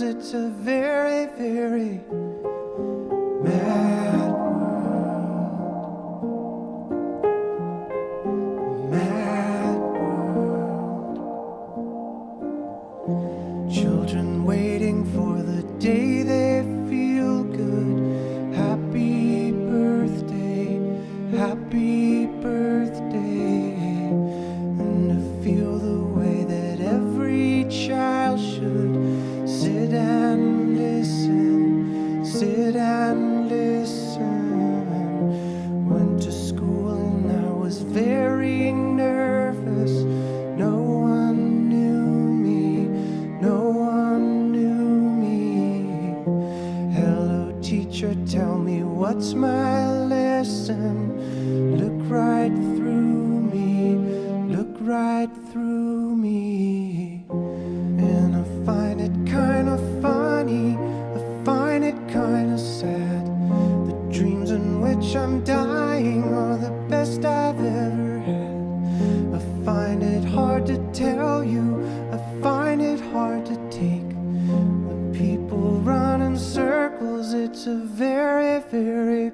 circles, it's a very, very mad world. Mad world. Children waiting for the day they and listen. Went to school and I was very nervous. No one knew me, no one knew me. Hello, teacher, tell me what's my lesson. Look right I've ever had. I find it hard to tell you, I find it hard to take. When people run in circles, it's a very, very